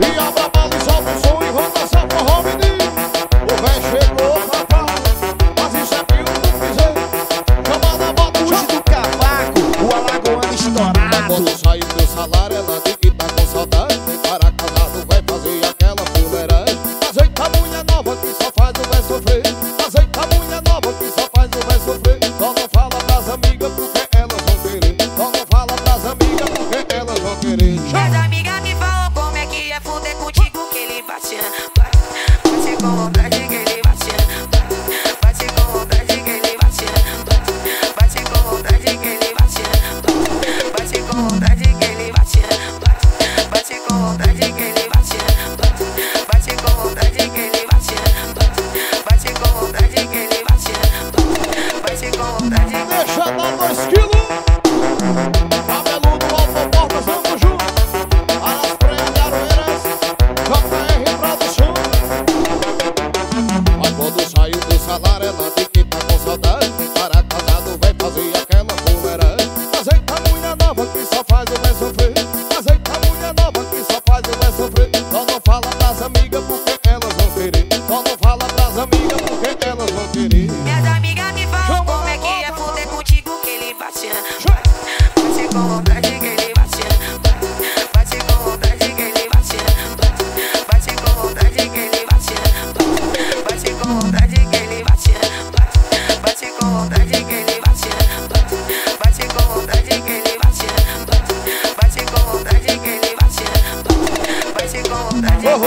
E abra bala, solta o som e roda essa. O velho chegou, rapaz. Mas isso aqui eu não do cavaco, o alagoano estourado. Quando saiu salário, ela. As amiga me falou como é que é fuder contigo que ele vacina. Bate com vontade que ele vacina. Bate com vontade que ele vacina. Bate com vontade que ele vacina. Bate com vontade que ele vacina. Bate com vontade que ele vacina. nova que só faz e vai sofrer. Azeita a mulher nova que só faz e vai sofrer. Só não fala das amigas porque elas vão querer. Só não fala das amigas porque elas vão querer. Minhas amigas me falam como é que é fuder contigo que ele bate. Vai ser com vontade que ele bate. Vai ser com vontade que ele bate. Vai ser com vontade que ele bate. Vai ser com vontade. Whoa.